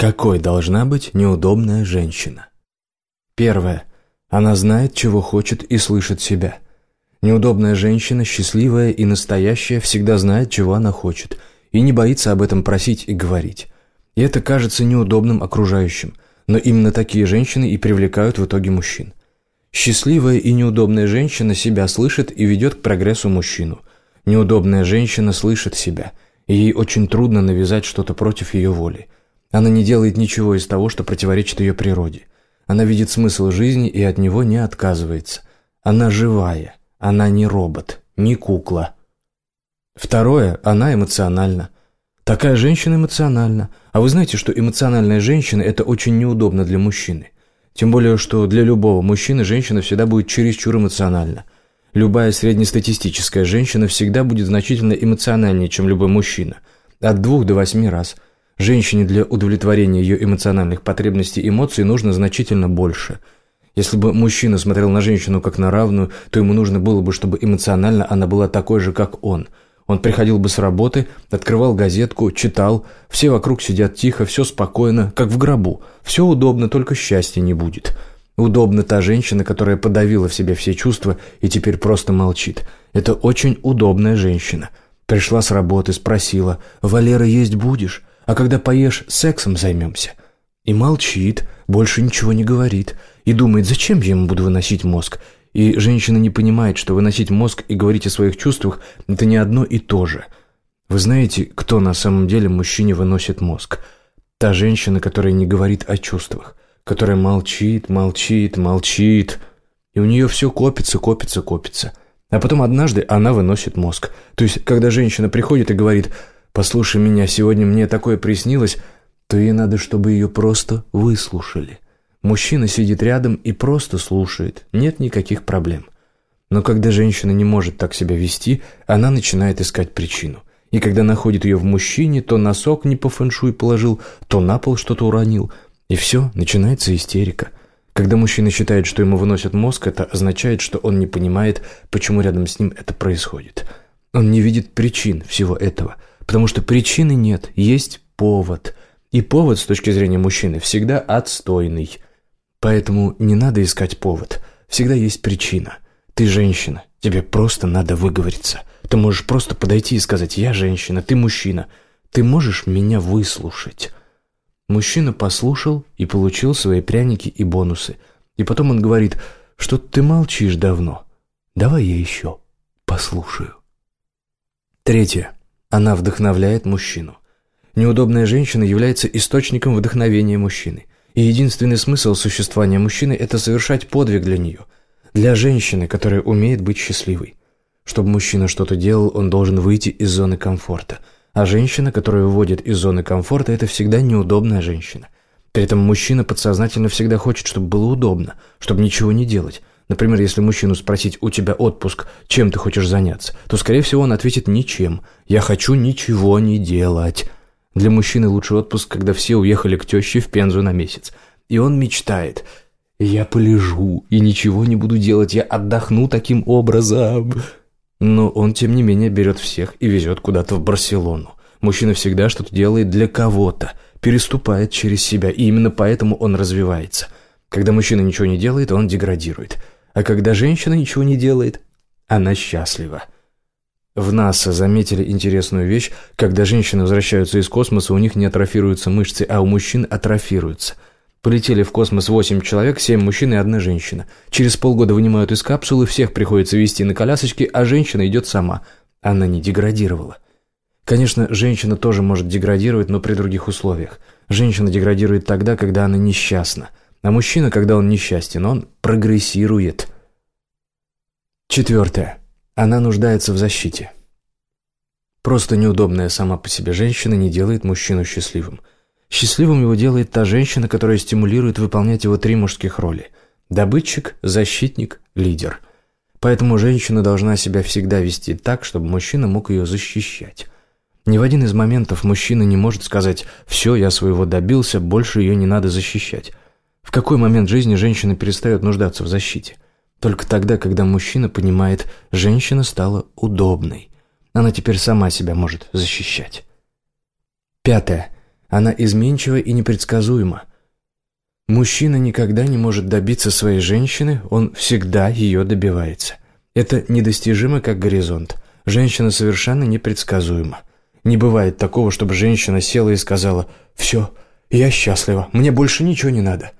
Какой должна быть неудобная женщина? Первое. Она знает, чего хочет и слышит себя. Неудобная женщина, счастливая и настоящая, всегда знает, чего она хочет, и не боится об этом просить и говорить. И это кажется неудобным окружающим, но именно такие женщины и привлекают в итоге мужчин. Счастливая и неудобная женщина себя слышит и ведет к прогрессу мужчину. Неудобная женщина слышит себя, и ей очень трудно навязать что-то против ее воли. Она не делает ничего из того, что противоречит ее природе. Она видит смысл жизни и от него не отказывается. Она живая, она не робот, не кукла. Второе, она эмоциональна. Такая женщина эмоциональна. А вы знаете, что эмоциональная женщина – это очень неудобно для мужчины. Тем более, что для любого мужчины женщина всегда будет чересчур эмоциональна. Любая среднестатистическая женщина всегда будет значительно эмоциональнее, чем любой мужчина. От двух до восьми раз. Женщине для удовлетворения ее эмоциональных потребностей и эмоций нужно значительно больше. Если бы мужчина смотрел на женщину как на равную, то ему нужно было бы, чтобы эмоционально она была такой же, как он – он приходил бы с работы, открывал газетку, читал. Все вокруг сидят тихо, все спокойно, как в гробу. Все удобно, только счастья не будет. Удобна та женщина, которая подавила в себе все чувства и теперь просто молчит. Это очень удобная женщина. Пришла с работы, спросила, «Валера, есть будешь? А когда поешь, сексом займемся?» И молчит, больше ничего не говорит. И думает, зачем я ему буду выносить мозг? И женщина не понимает, что выносить мозг и говорить о своих чувствах – это не одно и то же. Вы знаете, кто на самом деле мужчине выносит мозг? Та женщина, которая не говорит о чувствах, которая молчит, молчит, молчит. И у нее все копится, копится, копится. А потом однажды она выносит мозг. То есть, когда женщина приходит и говорит «Послушай меня, сегодня мне такое приснилось», то ей надо, чтобы ее просто выслушали – Мужчина сидит рядом и просто слушает, нет никаких проблем. Но когда женщина не может так себя вести, она начинает искать причину. И когда находит ее в мужчине, то носок не по фэншуй положил, то на пол что-то уронил. И все, начинается истерика. Когда мужчина считает, что ему выносят мозг, это означает, что он не понимает, почему рядом с ним это происходит. Он не видит причин всего этого, потому что причины нет, есть повод. И повод с точки зрения мужчины всегда отстойный – Поэтому не надо искать повод. Всегда есть причина. Ты женщина, тебе просто надо выговориться. Ты можешь просто подойти и сказать «Я женщина, ты мужчина». Ты можешь меня выслушать. Мужчина послушал и получил свои пряники и бонусы. И потом он говорит «Что ты молчишь давно? Давай я еще послушаю». Третье. Она вдохновляет мужчину. Неудобная женщина является источником вдохновения мужчины. И единственный смысл существования мужчины – это совершать подвиг для нее, для женщины, которая умеет быть счастливой. Чтобы мужчина что-то делал, он должен выйти из зоны комфорта. А женщина, которая выводит из зоны комфорта, это всегда неудобная женщина. При этом мужчина подсознательно всегда хочет, чтобы было удобно, чтобы ничего не делать. Например, если мужчину спросить «У тебя отпуск, чем ты хочешь заняться?», то, скорее всего, он ответит «Ничем. Я хочу ничего не делать». Для мужчины лучший отпуск, когда все уехали к теще в Пензу на месяц. И он мечтает. «Я полежу и ничего не буду делать, я отдохну таким образом». Но он, тем не менее, берет всех и везет куда-то в Барселону. Мужчина всегда что-то делает для кого-то, переступает через себя, и именно поэтому он развивается. Когда мужчина ничего не делает, он деградирует. А когда женщина ничего не делает, она счастлива. В НАСА заметили интересную вещь. Когда женщины возвращаются из космоса, у них не атрофируются мышцы, а у мужчин атрофируются. Полетели в космос 8 человек, 7 мужчин и одна женщина. Через полгода вынимают из капсулы, всех приходится вести на колясочке, а женщина идет сама. Она не деградировала. Конечно, женщина тоже может деградировать, но при других условиях. Женщина деградирует тогда, когда она несчастна. А мужчина, когда он несчастен, он прогрессирует. Четвертое. Она нуждается в защите. Просто неудобная сама по себе женщина не делает мужчину счастливым. Счастливым его делает та женщина, которая стимулирует выполнять его три мужских роли – добытчик, защитник, лидер. Поэтому женщина должна себя всегда вести так, чтобы мужчина мог ее защищать. Ни в один из моментов мужчина не может сказать «все, я своего добился, больше ее не надо защищать». В какой момент жизни женщина перестает нуждаться в защите – только тогда, когда мужчина понимает, женщина стала удобной. Она теперь сама себя может защищать. Пятое. Она изменчива и непредсказуема. Мужчина никогда не может добиться своей женщины, он всегда ее добивается. Это недостижимо, как горизонт. Женщина совершенно непредсказуема. Не бывает такого, чтобы женщина села и сказала «Все, я счастлива, мне больше ничего не надо».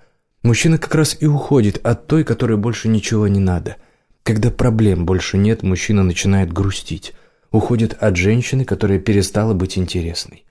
Мужчина как раз и уходит от той, которой больше ничего не надо. Когда проблем больше нет, мужчина начинает грустить. Уходит от женщины, которая перестала быть интересной.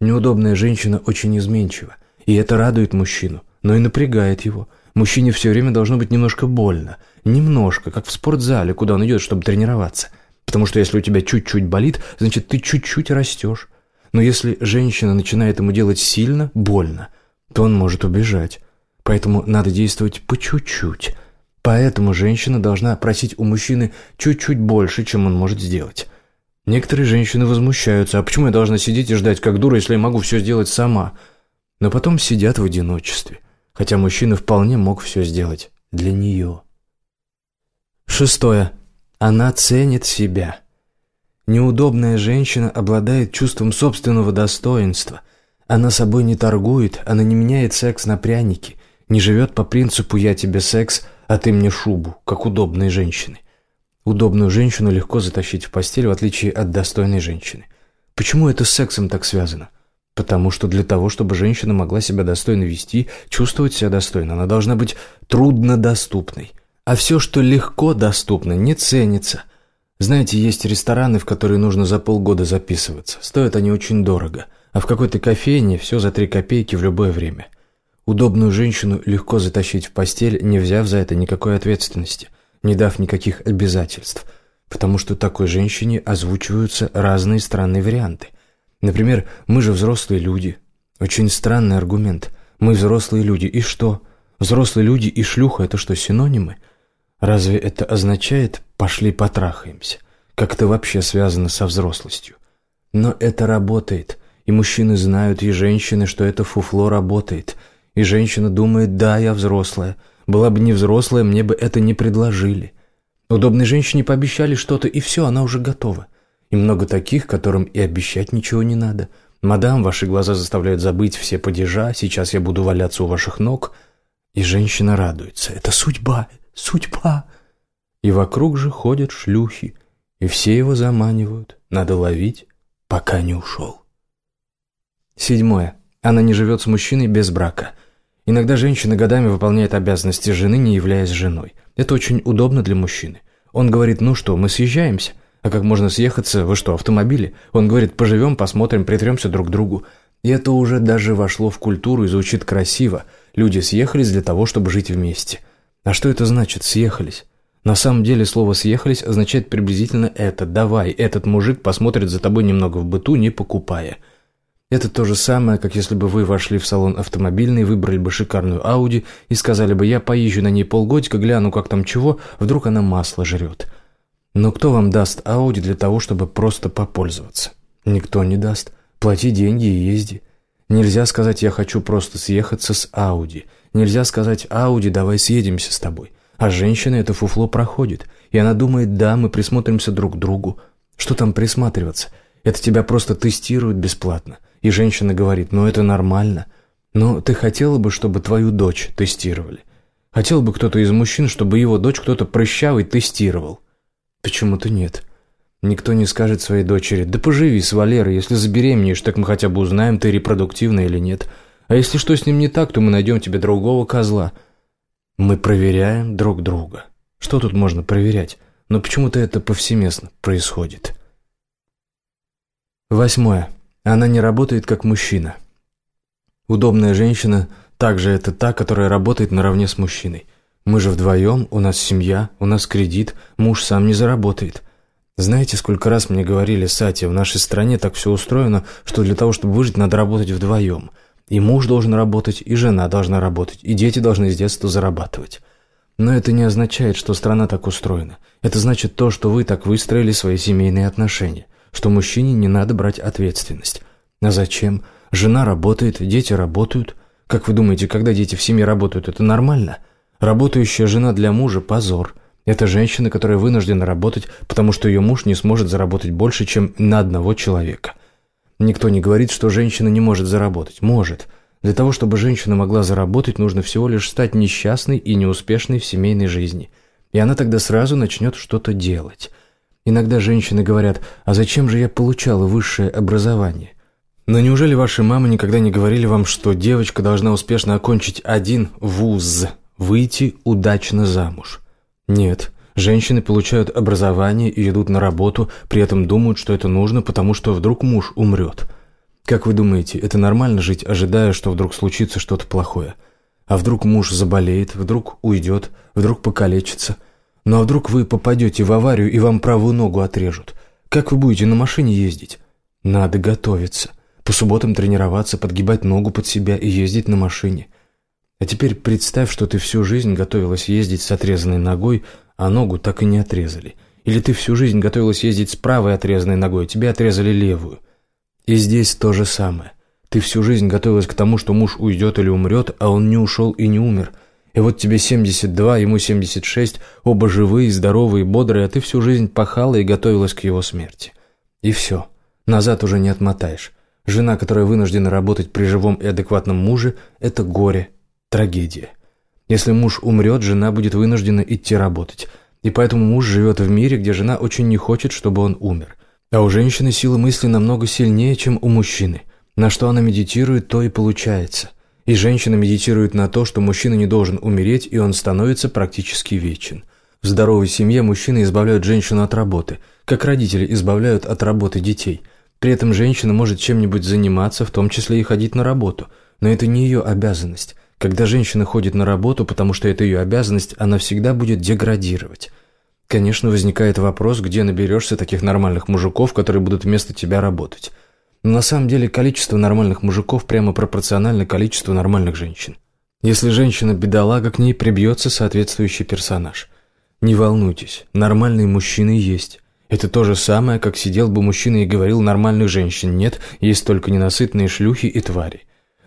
Неудобная женщина очень изменчива, и это радует мужчину, но и напрягает его. Мужчине все время должно быть немножко больно. Немножко, как в спортзале, куда он идет, чтобы тренироваться. Потому что если у тебя чуть-чуть болит, значит, ты чуть-чуть растешь. Но если женщина начинает ему делать сильно, больно, то он может убежать. Поэтому надо действовать по чуть-чуть. Поэтому женщина должна просить у мужчины чуть-чуть больше, чем он может сделать. Некоторые женщины возмущаются, а почему я должна сидеть и ждать как дура, если я могу все сделать сама? Но потом сидят в одиночестве, хотя мужчина вполне мог все сделать для нее. Шестое. Она ценит себя. Неудобная женщина обладает чувством собственного достоинства. Она собой не торгует, она не меняет секс на пряники, не живет по принципу «я тебе секс, а ты мне шубу», как удобные женщины. Удобную женщину легко затащить в постель, в отличие от достойной женщины. Почему это с сексом так связано? Потому что для того, чтобы женщина могла себя достойно вести, чувствовать себя достойно, она должна быть труднодоступной. А все, что легко доступно, не ценится. Знаете, есть рестораны, в которые нужно за полгода записываться. Стоят они очень дорого. А в какой-то кофейне все за три копейки в любое время. Удобную женщину легко затащить в постель, не взяв за это никакой ответственности не дав никаких обязательств, потому что такой женщине озвучиваются разные странные варианты. Например, мы же взрослые люди. Очень странный аргумент. Мы взрослые люди, и что? Взрослые люди и шлюха – это что, синонимы? Разве это означает «пошли потрахаемся»? Как это вообще связано со взрослостью? Но это работает, и мужчины знают, и женщины, что это фуфло работает. И женщина думает «да, я взрослая», была бы не взрослая, мне бы это не предложили. Удобной женщине пообещали что-то, и все, она уже готова. И много таких, которым и обещать ничего не надо. «Мадам, ваши глаза заставляют забыть все падежа, сейчас я буду валяться у ваших ног». И женщина радуется. «Это судьба, судьба!» И вокруг же ходят шлюхи, и все его заманивают. Надо ловить, пока не ушел. Седьмое. Она не живет с мужчиной без брака – Иногда женщина годами выполняет обязанности жены, не являясь женой. Это очень удобно для мужчины. Он говорит, ну что, мы съезжаемся? А как можно съехаться? Вы что, автомобили? Он говорит, поживем, посмотрим, притремся друг к другу. И это уже даже вошло в культуру и звучит красиво. Люди съехались для того, чтобы жить вместе. А что это значит «съехались»? На самом деле слово «съехались» означает приблизительно это «давай, этот мужик посмотрит за тобой немного в быту, не покупая». Это то же самое, как если бы вы вошли в салон автомобильный, выбрали бы шикарную Ауди и сказали бы «я поезжу на ней полгодика, гляну, как там чего, вдруг она масло жрет». Но кто вам даст Ауди для того, чтобы просто попользоваться? Никто не даст. Плати деньги и езди. Нельзя сказать «я хочу просто съехаться с Ауди». Нельзя сказать «Ауди, давай съедемся с тобой». А женщина это фуфло проходит, и она думает «да, мы присмотримся друг к другу». Что там присматриваться? Это тебя просто тестируют бесплатно. И женщина говорит, ну это нормально. Но ты хотела бы, чтобы твою дочь тестировали? Хотел бы кто-то из мужчин, чтобы его дочь кто-то прыщавый тестировал? Почему-то нет. Никто не скажет своей дочери, да поживи с Валерой, если забеременеешь, так мы хотя бы узнаем, ты репродуктивна или нет. А если что с ним не так, то мы найдем тебе другого козла. Мы проверяем друг друга. Что тут можно проверять? Но почему-то это повсеместно происходит. Восьмое. Она не работает как мужчина. Удобная женщина также это та, которая работает наравне с мужчиной. Мы же вдвоем, у нас семья, у нас кредит, муж сам не заработает. Знаете, сколько раз мне говорили, Сати, в нашей стране так все устроено, что для того, чтобы выжить, надо работать вдвоем. И муж должен работать, и жена должна работать, и дети должны с детства зарабатывать. Но это не означает, что страна так устроена. Это значит то, что вы так выстроили свои семейные отношения – что мужчине не надо брать ответственность. А зачем? Жена работает, дети работают. Как вы думаете, когда дети в семье работают, это нормально? Работающая жена для мужа – позор. Это женщина, которая вынуждена работать, потому что ее муж не сможет заработать больше, чем на одного человека. Никто не говорит, что женщина не может заработать. Может. Для того, чтобы женщина могла заработать, нужно всего лишь стать несчастной и неуспешной в семейной жизни. И она тогда сразу начнет что-то делать. Иногда женщины говорят, а зачем же я получала высшее образование? Но неужели ваши мамы никогда не говорили вам, что девочка должна успешно окончить один вуз, выйти удачно замуж? Нет. Женщины получают образование и идут на работу, при этом думают, что это нужно, потому что вдруг муж умрет. Как вы думаете, это нормально жить, ожидая, что вдруг случится что-то плохое? А вдруг муж заболеет, вдруг уйдет, вдруг покалечится? Ну а вдруг вы попадете в аварию и вам правую ногу отрежут? Как вы будете на машине ездить? Надо готовиться. По субботам тренироваться, подгибать ногу под себя и ездить на машине. А теперь представь, что ты всю жизнь готовилась ездить с отрезанной ногой, а ногу так и не отрезали. Или ты всю жизнь готовилась ездить с правой отрезанной ногой, тебе отрезали левую. И здесь то же самое. Ты всю жизнь готовилась к тому, что муж уйдет или умрет, а он не ушел и не умер. И вот тебе 72, ему 76, оба живые, здоровые, бодрые, а ты всю жизнь пахала и готовилась к его смерти. И все. Назад уже не отмотаешь. Жена, которая вынуждена работать при живом и адекватном муже, это горе, трагедия. Если муж умрет, жена будет вынуждена идти работать. И поэтому муж живет в мире, где жена очень не хочет, чтобы он умер. А у женщины сила мысли намного сильнее, чем у мужчины. На что она медитирует, то и получается. И женщина медитирует на то, что мужчина не должен умереть, и он становится практически вечен. В здоровой семье мужчины избавляют женщину от работы, как родители избавляют от работы детей. При этом женщина может чем-нибудь заниматься, в том числе и ходить на работу. Но это не ее обязанность. Когда женщина ходит на работу, потому что это ее обязанность, она всегда будет деградировать. Конечно, возникает вопрос, где наберешься таких нормальных мужиков, которые будут вместо тебя работать. Но на самом деле количество нормальных мужиков прямо пропорционально количеству нормальных женщин. Если женщина бедолага, к ней прибьется соответствующий персонаж. Не волнуйтесь, нормальные мужчины есть. Это то же самое, как сидел бы мужчина и говорил «нормальных женщин нет, есть только ненасытные шлюхи и твари».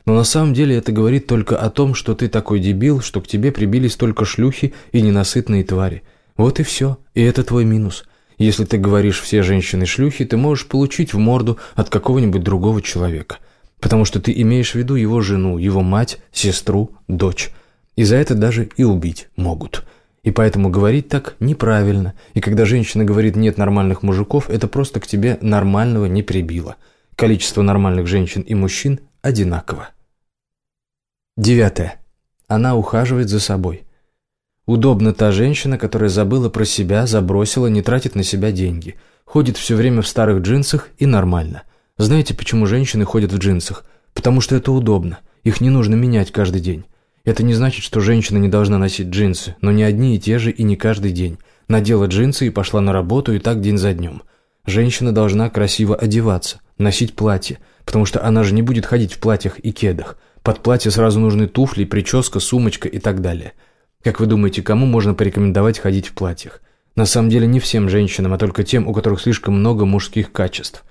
Но на самом деле это говорит только о том, что ты такой дебил, что к тебе прибились только шлюхи и ненасытные твари. Вот и все. И это твой минус. Если ты говоришь «все женщины шлюхи», ты можешь получить в морду от какого-нибудь другого человека. Потому что ты имеешь в виду его жену, его мать, сестру, дочь. И за это даже и убить могут. И поэтому говорить так неправильно. И когда женщина говорит «нет нормальных мужиков», это просто к тебе нормального не прибило. Количество нормальных женщин и мужчин одинаково. Девятое. Она ухаживает за собой. Удобна та женщина, которая забыла про себя, забросила, не тратит на себя деньги. Ходит все время в старых джинсах и нормально. Знаете, почему женщины ходят в джинсах? Потому что это удобно. Их не нужно менять каждый день. Это не значит, что женщина не должна носить джинсы, но не одни и те же и не каждый день. Надела джинсы и пошла на работу и так день за днем. Женщина должна красиво одеваться, носить платье, потому что она же не будет ходить в платьях и кедах. Под платье сразу нужны туфли, прическа, сумочка и так далее. Как вы думаете, кому можно порекомендовать ходить в платьях? На самом деле не всем женщинам, а только тем, у которых слишком много мужских качеств.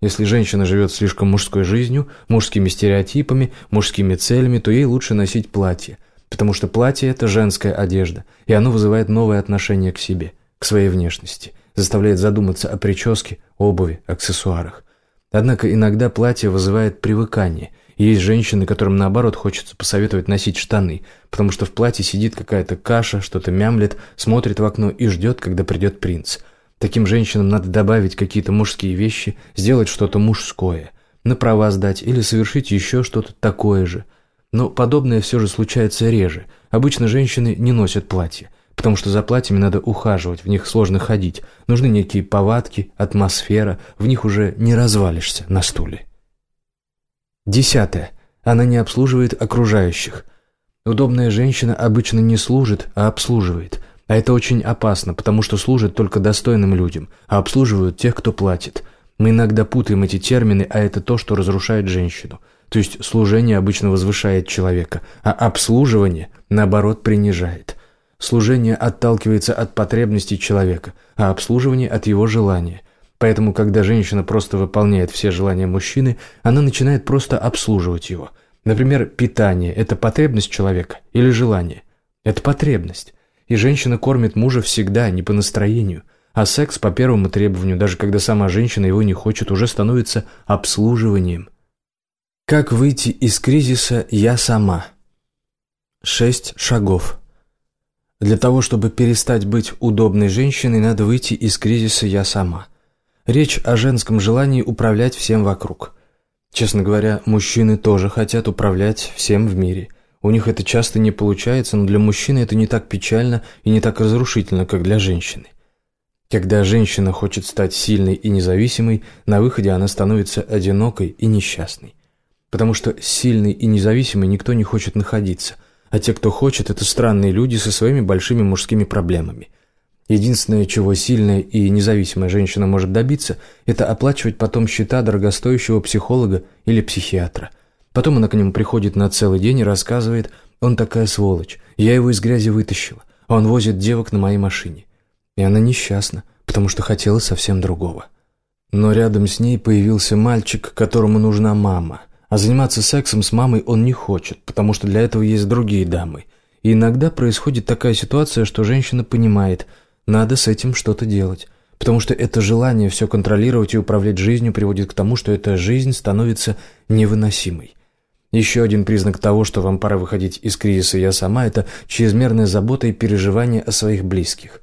Если женщина живет слишком мужской жизнью, мужскими стереотипами, мужскими целями, то ей лучше носить платье, потому что платье – это женская одежда, и оно вызывает новое отношение к себе, к своей внешности, заставляет задуматься о прическе, обуви, аксессуарах. Однако иногда платье вызывает привыкание. Есть женщины, которым наоборот хочется посоветовать носить штаны, потому что в платье сидит какая-то каша, что-то мямлет, смотрит в окно и ждет, когда придет принц. Таким женщинам надо добавить какие-то мужские вещи, сделать что-то мужское, на права сдать или совершить еще что-то такое же. Но подобное все же случается реже. Обычно женщины не носят платья потому что за платьями надо ухаживать, в них сложно ходить. Нужны некие повадки, атмосфера, в них уже не развалишься на стуле. Десятое. Она не обслуживает окружающих. Удобная женщина обычно не служит, а обслуживает. А это очень опасно, потому что служит только достойным людям, а обслуживают тех, кто платит. Мы иногда путаем эти термины, а это то, что разрушает женщину. То есть служение обычно возвышает человека, а обслуживание, наоборот, принижает. Служение отталкивается от потребностей человека, а обслуживание от его желания. Поэтому, когда женщина просто выполняет все желания мужчины, она начинает просто обслуживать его. Например, питание – это потребность человека или желание? Это потребность. И женщина кормит мужа всегда, не по настроению. А секс по первому требованию, даже когда сама женщина его не хочет, уже становится обслуживанием. Как выйти из кризиса «я сама»? Шесть шагов. Для того, чтобы перестать быть удобной женщиной, надо выйти из кризиса «я сама». Речь о женском желании управлять всем вокруг. Честно говоря, мужчины тоже хотят управлять всем в мире. У них это часто не получается, но для мужчины это не так печально и не так разрушительно, как для женщины. Когда женщина хочет стать сильной и независимой, на выходе она становится одинокой и несчастной. Потому что сильной и независимой никто не хочет находиться, а те, кто хочет, это странные люди со своими большими мужскими проблемами. Единственное, чего сильная и независимая женщина может добиться, это оплачивать потом счета дорогостоящего психолога или психиатра. Потом она к нему приходит на целый день и рассказывает, он такая сволочь, я его из грязи вытащила, он возит девок на моей машине. И она несчастна, потому что хотела совсем другого. Но рядом с ней появился мальчик, которому нужна мама. А заниматься сексом с мамой он не хочет, потому что для этого есть другие дамы. И иногда происходит такая ситуация, что женщина понимает, надо с этим что-то делать. Потому что это желание все контролировать и управлять жизнью приводит к тому, что эта жизнь становится невыносимой. Еще один признак того, что вам пора выходить из кризиса «я сама» – это чрезмерная забота и переживание о своих близких.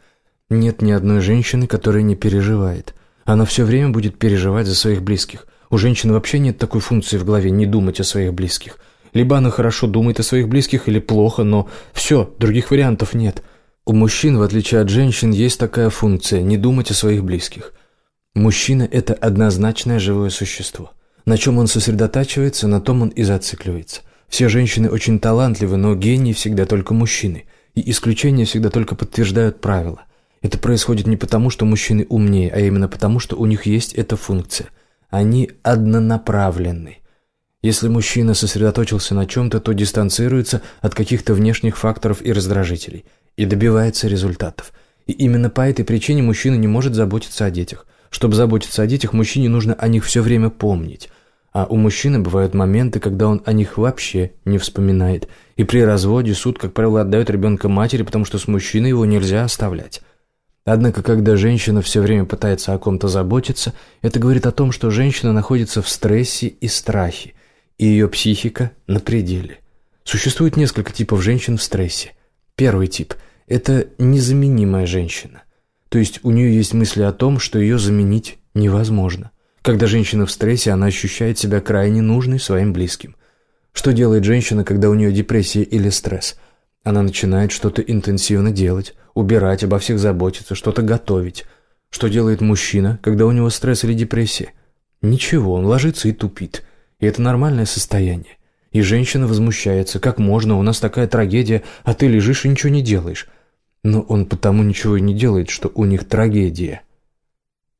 Нет ни одной женщины, которая не переживает. Она все время будет переживать за своих близких. У женщины вообще нет такой функции в голове не думать о своих близких. Либо она хорошо думает о своих близких, или плохо, но все, других вариантов нет. У мужчин, в отличие от женщин, есть такая функция – не думать о своих близких. Мужчина – это однозначное живое существо. На чем он сосредотачивается, на том он и зацикливается. Все женщины очень талантливы, но гении всегда только мужчины. И исключения всегда только подтверждают правила – это происходит не потому, что мужчины умнее, а именно потому, что у них есть эта функция. Они однонаправленны. Если мужчина сосредоточился на чем-то, то дистанцируется от каких-то внешних факторов и раздражителей и добивается результатов. И именно по этой причине мужчина не может заботиться о детях. Чтобы заботиться о детях, мужчине нужно о них все время помнить. А у мужчины бывают моменты, когда он о них вообще не вспоминает. И при разводе суд, как правило, отдает ребенка матери, потому что с мужчиной его нельзя оставлять. Однако, когда женщина все время пытается о ком-то заботиться, это говорит о том, что женщина находится в стрессе и страхе, и ее психика на пределе. Существует несколько типов женщин в стрессе. Первый тип – это незаменимая женщина. То есть у нее есть мысли о том, что ее заменить невозможно. Когда женщина в стрессе, она ощущает себя крайне нужной своим близким. Что делает женщина, когда у нее депрессия или стресс? Она начинает что-то интенсивно делать, убирать, обо всех заботиться, что-то готовить. Что делает мужчина, когда у него стресс или депрессия? Ничего, он ложится и тупит. И это нормальное состояние. И женщина возмущается. Как можно, у нас такая трагедия, а ты лежишь и ничего не делаешь. Но он потому ничего и не делает, что у них трагедия.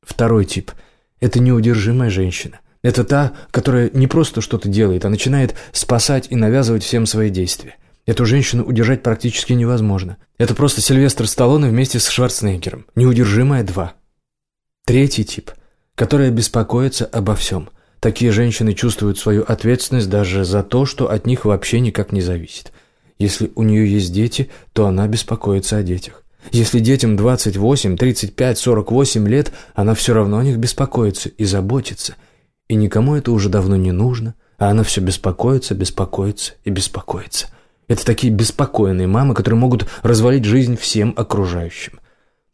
Второй тип – это неудержимая женщина. Это та, которая не просто что-то делает, а начинает спасать и навязывать всем свои действия. Эту женщину удержать практически невозможно. Это просто Сильвестр Сталлоне вместе с Шварценеггером. Неудержимая два. Третий тип, которая беспокоится обо всем. Такие женщины чувствуют свою ответственность даже за то, что от них вообще никак не зависит. Если у нее есть дети, то она беспокоится о детях. Если детям 28, 35, 48 лет, она все равно о них беспокоится и заботится. И никому это уже давно не нужно, а она все беспокоится, беспокоится и беспокоится. Это такие беспокойные мамы, которые могут развалить жизнь всем окружающим.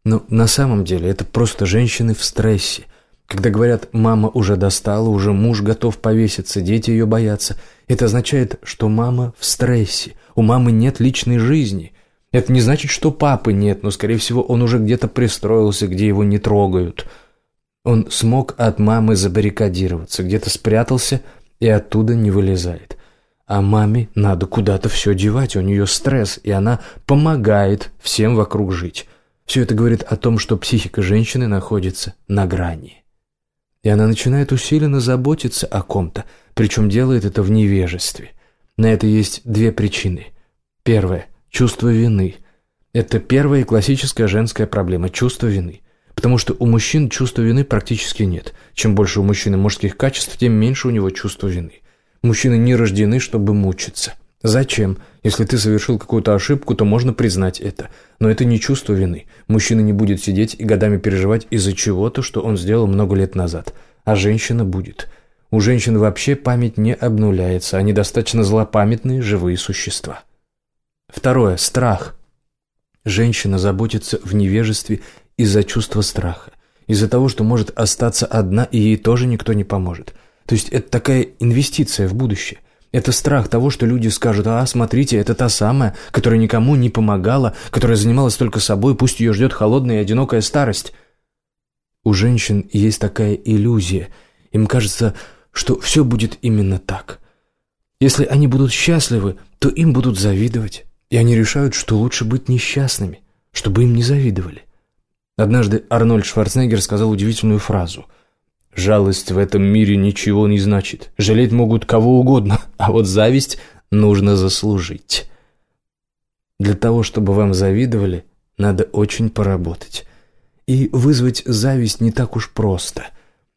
Но на самом деле это просто женщины в стрессе. Когда говорят «мама уже достала, уже муж готов повеситься, дети ее боятся», это означает, что мама в стрессе, у мамы нет личной жизни. Это не значит, что папы нет, но, скорее всего, он уже где-то пристроился, где его не трогают. Он смог от мамы забаррикадироваться, где-то спрятался и оттуда не вылезает. А маме надо куда-то все девать, у нее стресс, и она помогает всем вокруг жить. Все это говорит о том, что психика женщины находится на грани. И она начинает усиленно заботиться о ком-то, причем делает это в невежестве. На это есть две причины. Первое – чувство вины. Это первая и классическая женская проблема – чувство вины. Потому что у мужчин чувства вины практически нет. Чем больше у мужчины мужских качеств, тем меньше у него чувства вины. Мужчины не рождены, чтобы мучиться. Зачем? Если ты совершил какую-то ошибку, то можно признать это. Но это не чувство вины. Мужчина не будет сидеть и годами переживать из-за чего-то, что он сделал много лет назад. А женщина будет. У женщин вообще память не обнуляется. Они достаточно злопамятные живые существа. Второе. Страх. Женщина заботится в невежестве из-за чувства страха. Из-за того, что может остаться одна, и ей тоже никто не поможет. То есть это такая инвестиция в будущее – это страх того, что люди скажут, а, смотрите, это та самая, которая никому не помогала, которая занималась только собой, пусть ее ждет холодная и одинокая старость. У женщин есть такая иллюзия. Им кажется, что все будет именно так. Если они будут счастливы, то им будут завидовать. И они решают, что лучше быть несчастными, чтобы им не завидовали. Однажды Арнольд Шварценеггер сказал удивительную фразу – Жалость в этом мире ничего не значит. Жалеть могут кого угодно, а вот зависть нужно заслужить. Для того, чтобы вам завидовали, надо очень поработать. И вызвать зависть не так уж просто.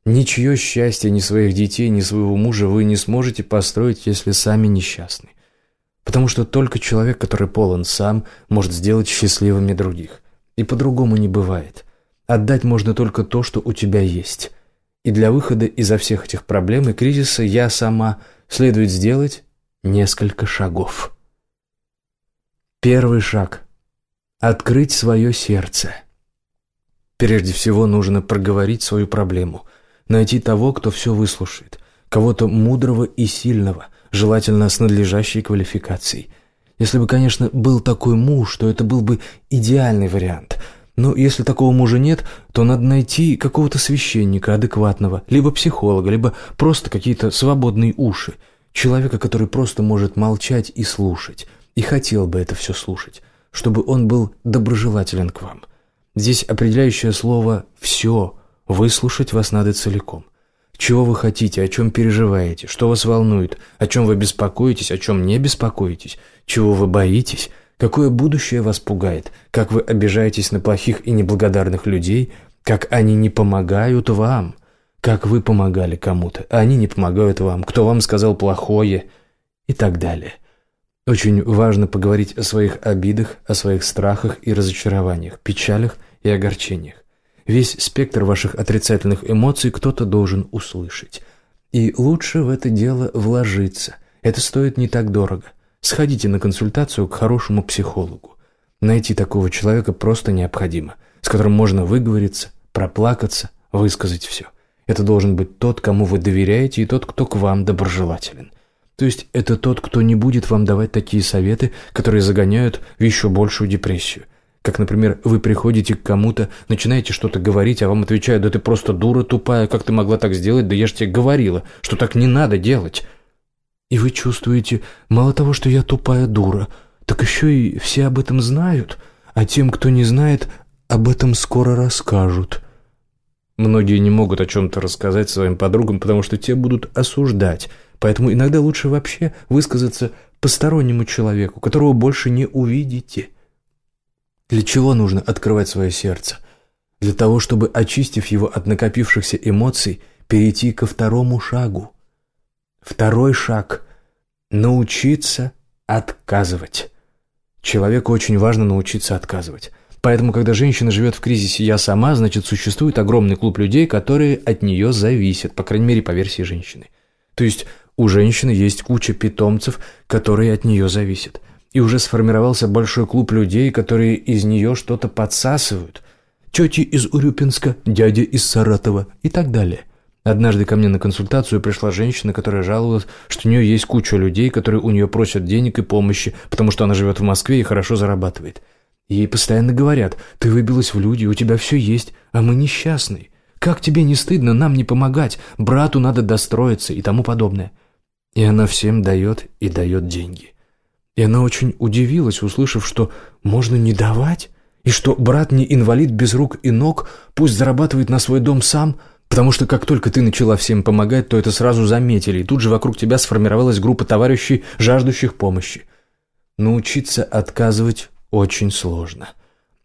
Ничье счастье ни своих детей, ни своего мужа вы не сможете построить, если сами несчастны. Потому что только человек, который полон сам, может сделать счастливыми других. И по-другому не бывает. Отдать можно только то, что у тебя есть – и для выхода изо всех этих проблем и кризиса я сама следует сделать несколько шагов. Первый шаг – открыть свое сердце. Прежде всего нужно проговорить свою проблему, найти того, кто все выслушает, кого-то мудрого и сильного, желательно с надлежащей квалификацией. Если бы, конечно, был такой муж, то это был бы идеальный вариант – но если такого мужа нет, то надо найти какого-то священника адекватного, либо психолога, либо просто какие-то свободные уши. Человека, который просто может молчать и слушать. И хотел бы это все слушать, чтобы он был доброжелателен к вам. Здесь определяющее слово «все». Выслушать вас надо целиком. Чего вы хотите, о чем переживаете, что вас волнует, о чем вы беспокоитесь, о чем не беспокоитесь, чего вы боитесь – Какое будущее вас пугает? Как вы обижаетесь на плохих и неблагодарных людей? Как они не помогают вам? Как вы помогали кому-то, а они не помогают вам? Кто вам сказал плохое? И так далее. Очень важно поговорить о своих обидах, о своих страхах и разочарованиях, печалях и огорчениях. Весь спектр ваших отрицательных эмоций кто-то должен услышать. И лучше в это дело вложиться. Это стоит не так дорого. Сходите на консультацию к хорошему психологу. Найти такого человека просто необходимо, с которым можно выговориться, проплакаться, высказать все. Это должен быть тот, кому вы доверяете, и тот, кто к вам доброжелателен. То есть это тот, кто не будет вам давать такие советы, которые загоняют в еще большую депрессию. Как, например, вы приходите к кому-то, начинаете что-то говорить, а вам отвечают, да ты просто дура тупая, как ты могла так сделать, да я же тебе говорила, что так не надо делать. И вы чувствуете, мало того, что я тупая дура, так еще и все об этом знают, а тем, кто не знает, об этом скоро расскажут. Многие не могут о чем-то рассказать своим подругам, потому что те будут осуждать, поэтому иногда лучше вообще высказаться постороннему человеку, которого больше не увидите. Для чего нужно открывать свое сердце? Для того, чтобы, очистив его от накопившихся эмоций, перейти ко второму шагу – Второй шаг – научиться отказывать. Человеку очень важно научиться отказывать. Поэтому, когда женщина живет в кризисе «я сама», значит, существует огромный клуб людей, которые от нее зависят, по крайней мере, по версии женщины. То есть у женщины есть куча питомцев, которые от нее зависят. И уже сформировался большой клуб людей, которые из нее что-то подсасывают. Тети из Урюпинска, дядя из Саратова и так далее – Однажды ко мне на консультацию пришла женщина, которая жаловалась, что у нее есть куча людей, которые у нее просят денег и помощи, потому что она живет в Москве и хорошо зарабатывает. Ей постоянно говорят, ты выбилась в люди, у тебя все есть, а мы несчастные. Как тебе не стыдно нам не помогать, брату надо достроиться и тому подобное. И она всем дает и дает деньги. И она очень удивилась, услышав, что можно не давать, и что брат не инвалид без рук и ног, пусть зарабатывает на свой дом сам – Потому что как только ты начала всем помогать, то это сразу заметили, и тут же вокруг тебя сформировалась группа товарищей, жаждущих помощи. Научиться отказывать очень сложно.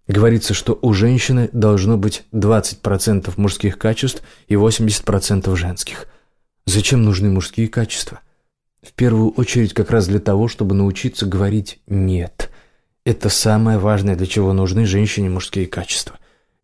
Говорится, что у женщины должно быть 20% мужских качеств и 80% женских. Зачем нужны мужские качества? В первую очередь как раз для того, чтобы научиться говорить «нет». Это самое важное, для чего нужны женщине мужские качества.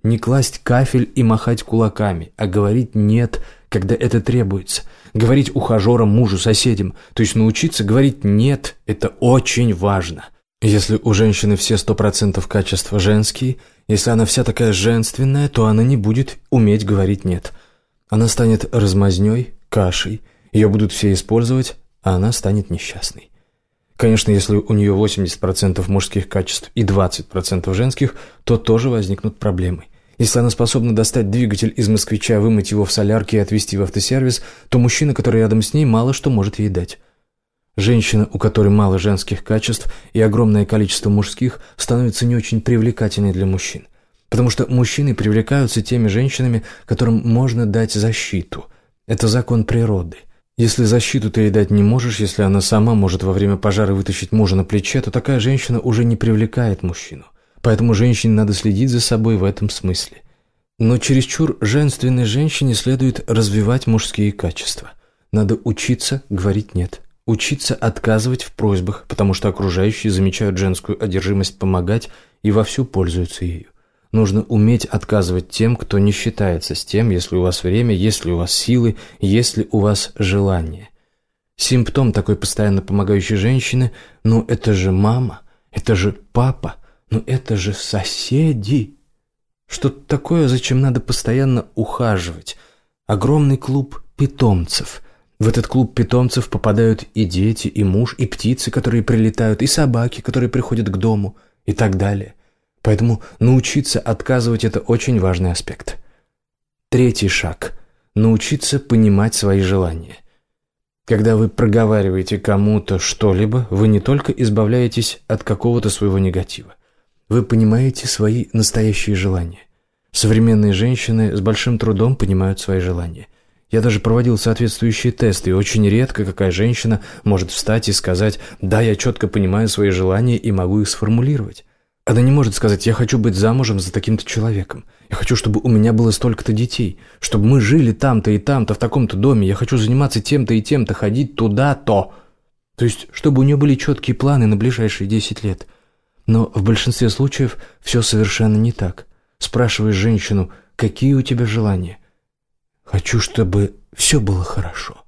Не класть кафель и махать кулаками, а говорить «нет», когда это требуется. Говорить ухажерам, мужу, соседям. То есть научиться говорить «нет» – это очень важно. Если у женщины все сто процентов качества женские, если она вся такая женственная, то она не будет уметь говорить «нет». Она станет размазней, кашей, ее будут все использовать, а она станет несчастной. Конечно, если у нее 80% мужских качеств и 20% женских, то тоже возникнут проблемы. Если она способна достать двигатель из москвича, вымыть его в солярке и отвезти в автосервис, то мужчина, который рядом с ней, мало что может ей дать. Женщина, у которой мало женских качеств и огромное количество мужских, становится не очень привлекательной для мужчин. Потому что мужчины привлекаются теми женщинами, которым можно дать защиту. Это закон природы. Если защиту ты ей дать не можешь, если она сама может во время пожара вытащить мужа на плече, то такая женщина уже не привлекает мужчину. Поэтому женщине надо следить за собой в этом смысле. Но чересчур женственной женщине следует развивать мужские качества. Надо учиться говорить «нет». Учиться отказывать в просьбах, потому что окружающие замечают женскую одержимость помогать и вовсю пользуются ею. Нужно уметь отказывать тем, кто не считается с тем, если у вас время, если у вас силы, если у вас желание. Симптом такой постоянно помогающей женщины «ну это же мама, это же папа, ну это же соседи». Что-то такое, зачем надо постоянно ухаживать. Огромный клуб питомцев – в этот клуб питомцев попадают и дети, и муж, и птицы, которые прилетают, и собаки, которые приходят к дому, и так далее. Поэтому научиться отказывать – это очень важный аспект. Третий шаг – научиться понимать свои желания. Когда вы проговариваете кому-то что-либо, вы не только избавляетесь от какого-то своего негатива. Вы понимаете свои настоящие желания. Современные женщины с большим трудом понимают свои желания. Я даже проводил соответствующие тесты, и очень редко какая женщина может встать и сказать «да, я четко понимаю свои желания и могу их сформулировать». Она не может сказать «я хочу быть замужем за таким-то человеком», «я хочу, чтобы у меня было столько-то детей», «чтобы мы жили там-то и там-то в таком-то доме», «я хочу заниматься тем-то и тем-то, ходить туда-то». То есть, чтобы у нее были четкие планы на ближайшие 10 лет. Но в большинстве случаев все совершенно не так. Спрашиваешь женщину «какие у тебя желания?» Хочу, чтобы все было хорошо.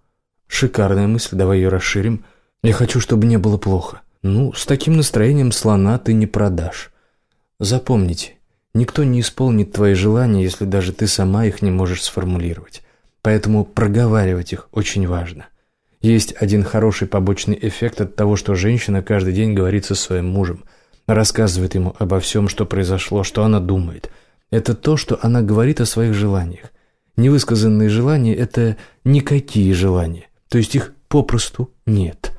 Шикарная мысль, давай ее расширим. Я хочу, чтобы не было плохо. Ну, с таким настроением слона ты не продашь. Запомните, никто не исполнит твои желания, если даже ты сама их не можешь сформулировать. Поэтому проговаривать их очень важно. Есть один хороший побочный эффект от того, что женщина каждый день говорит со своим мужем, рассказывает ему обо всем, что произошло, что она думает. Это то, что она говорит о своих желаниях. Невысказанные желания – это никакие желания, то есть их попросту нет.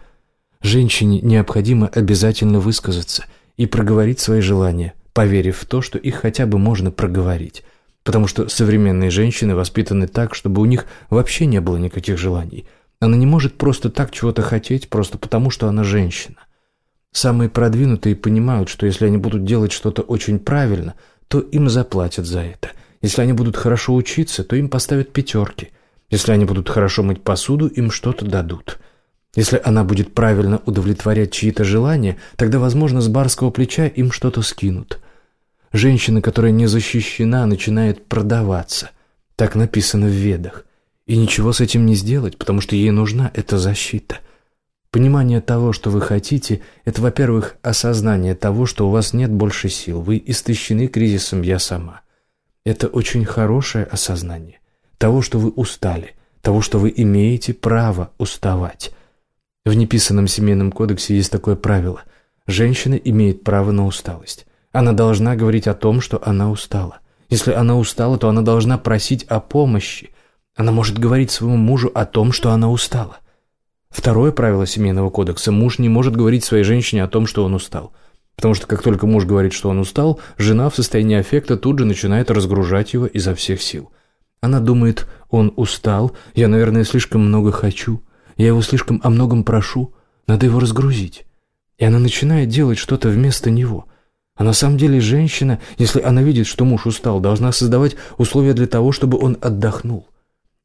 Женщине необходимо обязательно высказаться и проговорить свои желания, поверив в то, что их хотя бы можно проговорить. Потому что современные женщины воспитаны так, чтобы у них вообще не было никаких желаний. Она не может просто так чего-то хотеть, просто потому что она женщина. Самые продвинутые понимают, что если они будут делать что-то очень правильно, то им заплатят за это – если они будут хорошо учиться, то им поставят пятерки. Если они будут хорошо мыть посуду, им что-то дадут. Если она будет правильно удовлетворять чьи-то желания, тогда, возможно, с барского плеча им что-то скинут. Женщина, которая не защищена, начинает продаваться. Так написано в Ведах. И ничего с этим не сделать, потому что ей нужна эта защита. Понимание того, что вы хотите, это, во-первых, осознание того, что у вас нет больше сил, вы истощены кризисом «я сама». Это очень хорошее осознание того, что вы устали, того, что вы имеете право уставать. В неписанном семейном кодексе есть такое правило. Женщина имеет право на усталость. Она должна говорить о том, что она устала. Если она устала, то она должна просить о помощи. Она может говорить своему мужу о том, что она устала. Второе правило семейного кодекса – муж не может говорить своей женщине о том, что он устал – Потому что как только муж говорит, что он устал, жена в состоянии аффекта тут же начинает разгружать его изо всех сил. Она думает, он устал, я, наверное, слишком много хочу, я его слишком о многом прошу, надо его разгрузить. И она начинает делать что-то вместо него. А на самом деле женщина, если она видит, что муж устал, должна создавать условия для того, чтобы он отдохнул.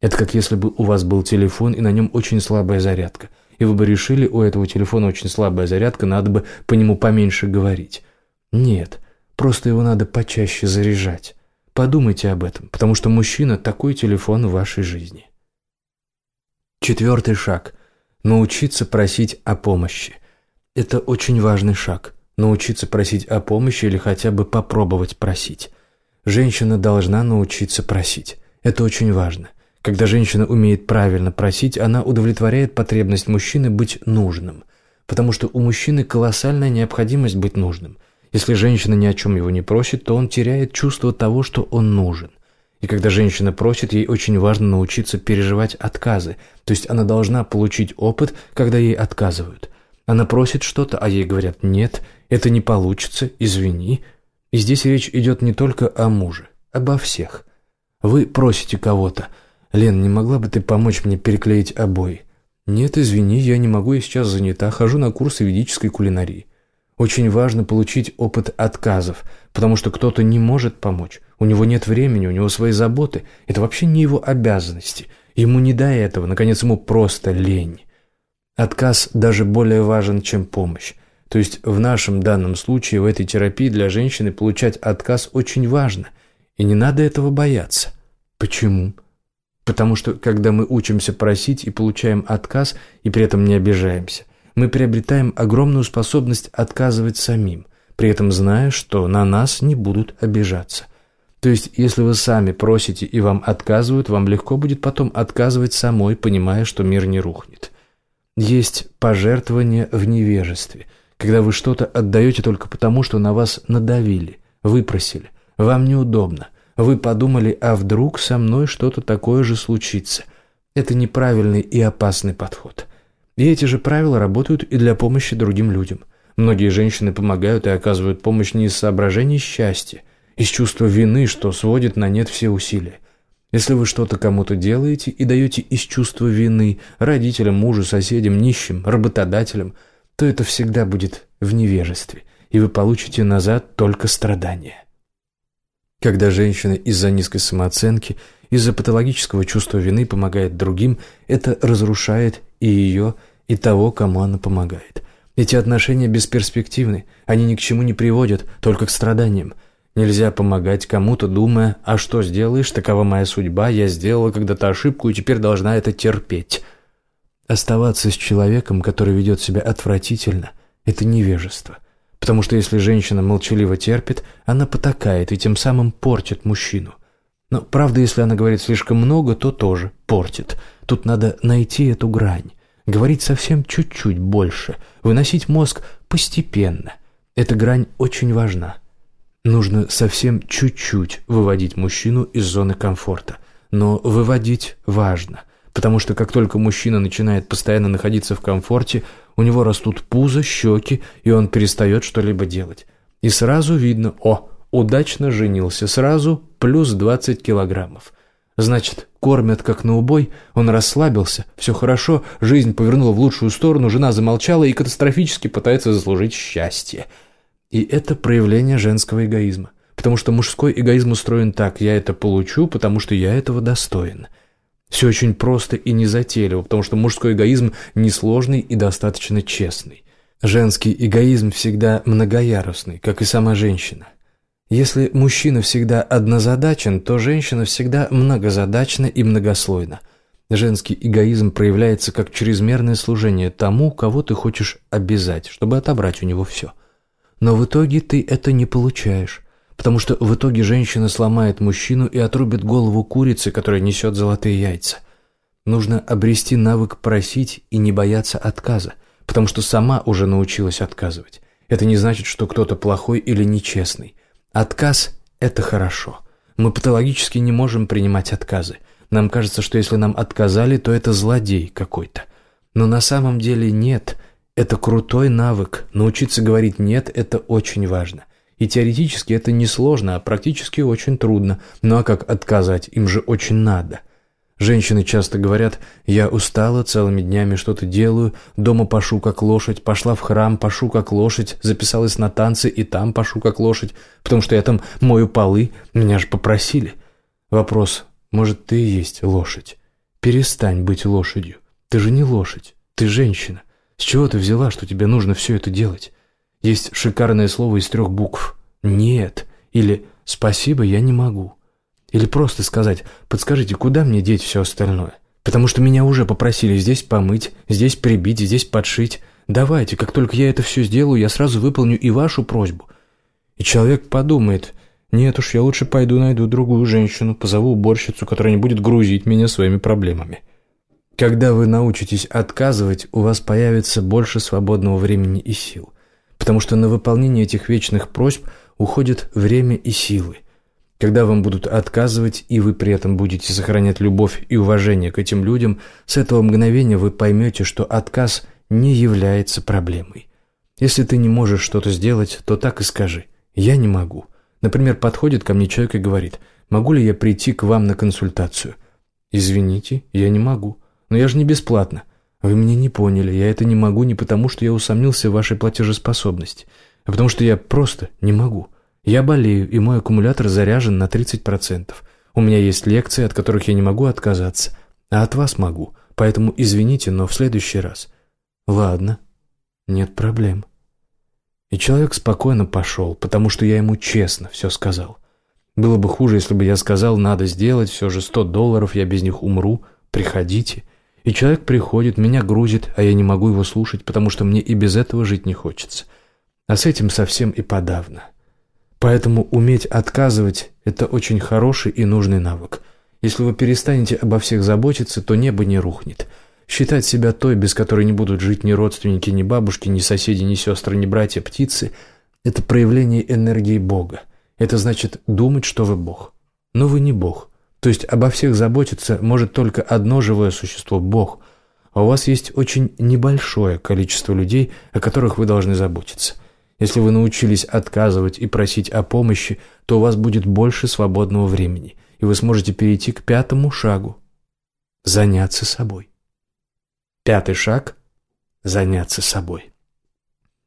Это как если бы у вас был телефон и на нем очень слабая зарядка. и вы бы решили, у этого телефона очень слабая зарядка, надо бы по нему поменьше говорить. Нет, просто его надо почаще заряжать. Подумайте об этом, потому что мужчина – такой телефон в вашей жизни. Четвертый шаг – научиться просить о помощи. Это очень важный шаг – научиться просить о помощи или хотя бы попробовать просить. Женщина должна научиться просить. Это очень важно. Когда женщина умеет правильно просить, она удовлетворяет потребность мужчины быть нужным. Потому что у мужчины колоссальная необходимость быть нужным. Если женщина ни о чем его не просит, то он теряет чувство того, что он нужен. И когда женщина просит, ей очень важно научиться переживать отказы. То есть она должна получить опыт, когда ей отказывают. Она просит что-то, а ей говорят «нет, это не получится, извини». И здесь речь идет не только о муже, обо всех. Вы просите кого-то «Лен, не могла бы ты помочь мне переклеить обои?» «Нет, извини, я не могу, я сейчас занята, хожу на курсы ведической кулинарии». Очень важно получить опыт отказов, потому что кто-то не может помочь. У него нет времени, у него свои заботы. Это вообще не его обязанности. Ему не до этого, наконец, ему просто лень. Отказ даже более важен, чем помощь. То есть в нашем данном случае, в этой терапии для женщины получать отказ очень важно. И не надо этого бояться. Почему? Потому что когда мы учимся просить и получаем отказ, и при этом не обижаемся, мы приобретаем огромную способность отказывать самим, при этом зная, что на нас не будут обижаться. То есть, если вы сами просите и вам отказывают, вам легко будет потом отказывать самой, понимая, что мир не рухнет. Есть пожертвование в невежестве, когда вы что-то отдаете только потому, что на вас надавили, выпросили, вам неудобно. Вы подумали, а вдруг со мной что-то такое же случится. Это неправильный и опасный подход. И эти же правила работают и для помощи другим людям. Многие женщины помогают и оказывают помощь не из соображений счастья, из чувства вины, что сводит на нет все усилия. Если вы что-то кому-то делаете и даете из чувства вины родителям, мужу, соседям, нищим, работодателям, то это всегда будет в невежестве, и вы получите назад только страдания. Когда женщина из-за низкой самооценки, из-за патологического чувства вины помогает другим, это разрушает и ее, и того, кому она помогает. Эти отношения бесперспективны, они ни к чему не приводят, только к страданиям. Нельзя помогать кому-то, думая, а что сделаешь, такова моя судьба, я сделала когда-то ошибку и теперь должна это терпеть. Оставаться с человеком, который ведет себя отвратительно, это невежество. Потому что если женщина молчаливо терпит, она потакает и тем самым портит мужчину. Но правда, если она говорит слишком много, то тоже портит. Тут надо найти эту грань. Говорить совсем чуть-чуть больше. Выносить мозг постепенно. Эта грань очень важна. Нужно совсем чуть-чуть выводить мужчину из зоны комфорта. Но выводить важно. Потому что как только мужчина начинает постоянно находиться в комфорте, у него растут пузо, щеки, и он перестает что-либо делать. И сразу видно, о, удачно женился, сразу плюс 20 килограммов. Значит, кормят как на убой, он расслабился, все хорошо, жизнь повернула в лучшую сторону, жена замолчала и катастрофически пытается заслужить счастье. И это проявление женского эгоизма. Потому что мужской эгоизм устроен так, я это получу, потому что я этого достоин. Все очень просто и незатейливо, потому что мужской эгоизм несложный и достаточно честный. Женский эгоизм всегда многоярусный, как и сама женщина. Если мужчина всегда однозадачен, то женщина всегда многозадачна и многослойна. Женский эгоизм проявляется как чрезмерное служение тому, кого ты хочешь обязать, чтобы отобрать у него все. Но в итоге ты это не получаешь, потому что в итоге женщина сломает мужчину и отрубит голову курицы, которая несет золотые яйца. Нужно обрести навык просить и не бояться отказа, потому что сама уже научилась отказывать. Это не значит, что кто-то плохой или нечестный. Отказ – это хорошо. Мы патологически не можем принимать отказы. Нам кажется, что если нам отказали, то это злодей какой-то. Но на самом деле нет. Это крутой навык. Научиться говорить «нет» – это очень важно. И теоретически это несложно, а практически очень трудно. Ну а как отказать? Им же очень надо – Женщины часто говорят «я устала, целыми днями что-то делаю, дома пашу как лошадь, пошла в храм, пашу как лошадь, записалась на танцы и там пашу как лошадь, потому что я там мою полы, меня же попросили». Вопрос «может, ты и есть лошадь? Перестань быть лошадью, ты же не лошадь, Ты женщина. С чего ты взяла, что тебе нужно все это делать? Есть шикарное слово из трех букв. «Нет» или «Спасибо, я не могу». Или просто сказать «Подскажите, куда мне деть все остальное?» Потому что меня уже попросили здесь помыть, здесь прибить, здесь подшить. Давайте, как только я это все сделаю, я сразу выполню и вашу просьбу. И человек подумает, нет уж, я лучше пойду найду другую женщину, позову уборщицу, которая не будет грузить меня своими проблемами. Когда вы научитесь отказывать, у вас появится больше свободного времени и сил. Потому что на выполнение этих вечных просьб уходит время и силы. Когда вам будут отказывать, и вы при этом будете сохранять любовь и уважение к этим людям, с этого мгновения вы поймете, что отказ не является проблемой. Если ты не можешь что-то сделать, то так и скажи «я не могу». Например, подходит ко мне человек и говорит «могу ли я прийти к вам на консультацию?» «Извините, я не могу. Но я же не бесплатно». «Вы меня не поняли. Я это не могу не потому, что я усомнился в вашей платежеспособности, а потому что я просто не могу». Я болею, и мой аккумулятор заряжен на 30%. У меня есть лекции, от которых я не могу отказаться, а от вас могу, поэтому извините, но в следующий раз. Ладно, нет проблем. И человек спокойно пошел, потому что я ему честно все сказал. Было бы хуже, если бы я сказал, надо сделать, все же 100 долларов, я без них умру, приходите. И человек приходит, меня грузит, а я не могу его слушать, потому что мне и без этого жить не хочется. А с этим совсем и подавно. Поэтому уметь отказывать – это очень хороший и нужный навык. Если вы перестанете обо всех заботиться, то небо не рухнет. Считать себя той, без которой не будут жить ни родственники, ни бабушки, ни соседи, ни сестры, ни братья, птицы – это проявление энергии Бога. Это значит думать, что вы Бог. Но вы не Бог. То есть обо всех заботиться может только одно живое существо – Бог. А у вас есть очень небольшое количество людей, о которых вы должны заботиться. Если вы научились отказывать и просить о помощи, то у вас будет больше свободного времени, и вы сможете перейти к пятому шагу – заняться собой. Пятый шаг – заняться собой.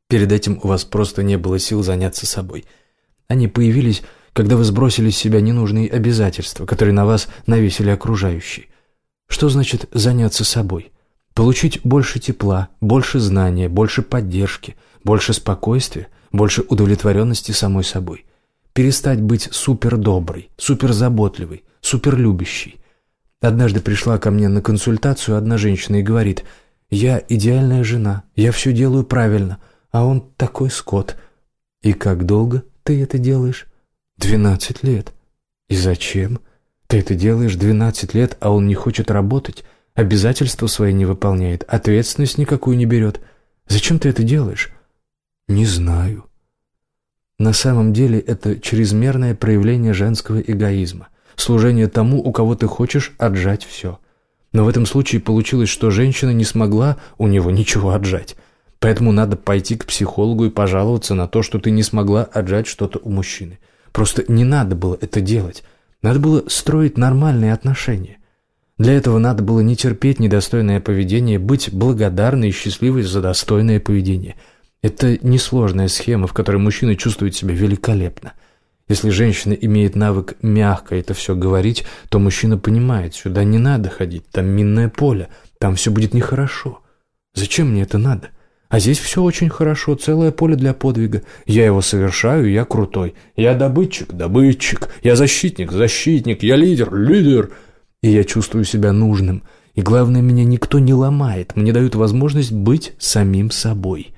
Перед этим у вас просто не было сил заняться собой. Они появились, когда вы сбросили с себя ненужные обязательства, которые на вас навесили окружающие. Что значит заняться собой? Получить больше тепла, больше знания, больше поддержки – больше спокойствия, больше удовлетворенности самой собой. Перестать быть супердоброй, суперзаботливой, суперлюбящей. Однажды пришла ко мне на консультацию одна женщина и говорит, «Я идеальная жена, я все делаю правильно, а он такой скот». «И как долго ты это делаешь?» «Двенадцать лет». «И зачем?» «Ты это делаешь двенадцать лет, а он не хочет работать, обязательства свои не выполняет, ответственность никакую не берет. Зачем ты это делаешь?» Не знаю. На самом деле это чрезмерное проявление женского эгоизма, служение тому, у кого ты хочешь отжать все. Но в этом случае получилось, что женщина не смогла у него ничего отжать. Поэтому надо пойти к психологу и пожаловаться на то, что ты не смогла отжать что-то у мужчины. Просто не надо было это делать. Надо было строить нормальные отношения. Для этого надо было не терпеть недостойное поведение, быть благодарной и счастливой за достойное поведение – это несложная схема, в которой мужчина чувствует себя великолепно. Если женщина имеет навык мягко это все говорить, то мужчина понимает, сюда не надо ходить, там минное поле, там все будет нехорошо. Зачем мне это надо? А здесь все очень хорошо, целое поле для подвига. Я его совершаю, я крутой. Я добытчик, добытчик. Я защитник, защитник. Я лидер, лидер. И я чувствую себя нужным. И главное, меня никто не ломает. Мне дают возможность быть самим собой.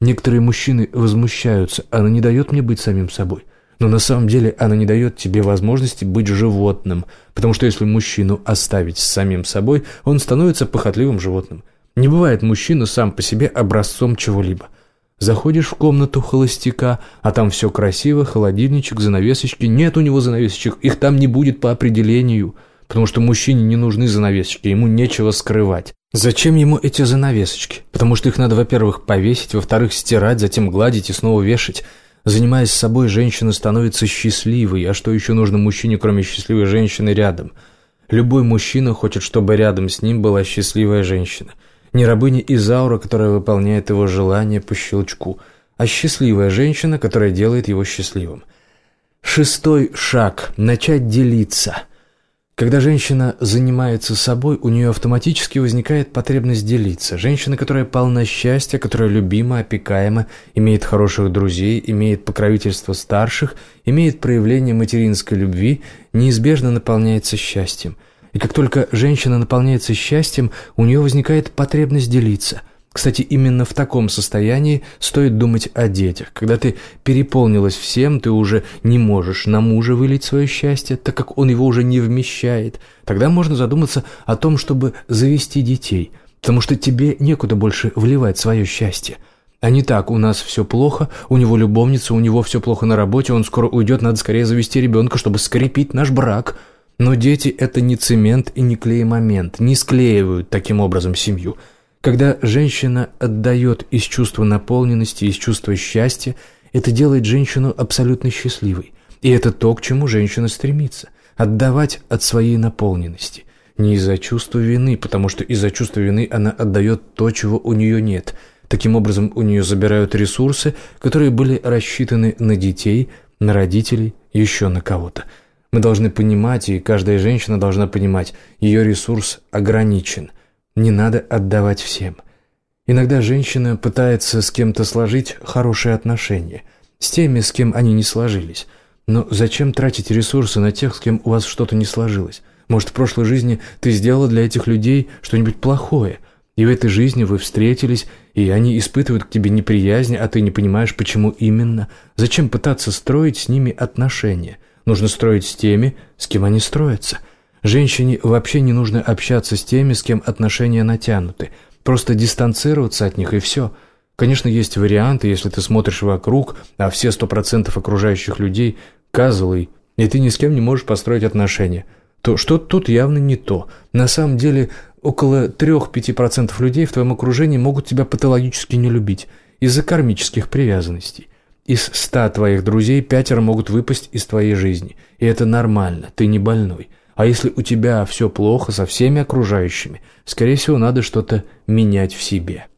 Некоторые мужчины возмущаются, она не дает мне быть самим собой. Но на самом деле она не дает тебе возможности быть животным, потому что если мужчину оставить с самим собой, он становится похотливым животным. Не бывает мужчина сам по себе образцом чего-либо. Заходишь в комнату холостяка, а там все красиво, холодильничек, занавесочки. Нет у него занавесочек, их там не будет по определению, потому что мужчине не нужны занавесочки, ему нечего скрывать. Зачем ему эти занавесочки? Потому что их надо, во-первых, повесить, во-вторых, стирать, затем гладить и снова вешать. Занимаясь собой, женщина становится счастливой, а что еще нужно мужчине, кроме счастливой женщины, рядом? Любой мужчина хочет, чтобы рядом с ним была счастливая женщина. Не рабыня Изаура, которая выполняет его желания по щелчку, а счастливая женщина, которая делает его счастливым. Шестой шаг – начать делиться – Когда женщина занимается собой, у нее автоматически возникает потребность делиться. Женщина, которая полна счастья, которая любима, опекаема, имеет хороших друзей, имеет покровительство старших, имеет проявление материнской любви, неизбежно наполняется счастьем. И как только женщина наполняется счастьем, у нее возникает потребность делиться – кстати, именно в таком состоянии стоит думать о детях. Когда ты переполнилась всем, ты уже не можешь на мужа вылить свое счастье, так как он его уже не вмещает. Тогда можно задуматься о том, чтобы завести детей, потому что тебе некуда больше вливать свое счастье. А не так, у нас все плохо, у него любовница, у него все плохо на работе, он скоро уйдет, надо скорее завести ребенка, чтобы скрепить наш брак. Но дети – это не цемент и не клей-момент, не склеивают таким образом семью – когда женщина отдает из чувства наполненности, из чувства счастья, это делает женщину абсолютно счастливой. И это то, к чему женщина стремится – отдавать от своей наполненности. Не из-за чувства вины, потому что из-за чувства вины она отдает то, чего у нее нет. Таким образом, у нее забирают ресурсы, которые были рассчитаны на детей, на родителей, еще на кого-то. Мы должны понимать, и каждая женщина должна понимать, ее ресурс ограничен – не надо отдавать всем. Иногда женщина пытается с кем-то сложить хорошие отношения, с теми, с кем они не сложились. Но зачем тратить ресурсы на тех, с кем у вас что-то не сложилось? Может, в прошлой жизни ты сделала для этих людей что-нибудь плохое, и в этой жизни вы встретились, и они испытывают к тебе неприязнь, а ты не понимаешь, почему именно. Зачем пытаться строить с ними отношения? Нужно строить с теми, с кем они строятся. Женщине вообще не нужно общаться с теми, с кем отношения натянуты. Просто дистанцироваться от них и все. Конечно, есть варианты, если ты смотришь вокруг, а все сто процентов окружающих людей – козлы, и ты ни с кем не можешь построить отношения, то что тут явно не то. На самом деле, около 3-5% людей в твоем окружении могут тебя патологически не любить из-за кармических привязанностей. Из ста твоих друзей пятеро могут выпасть из твоей жизни. И это нормально, ты не больной. А если у тебя все плохо со всеми окружающими, скорее всего, надо что-то менять в себе.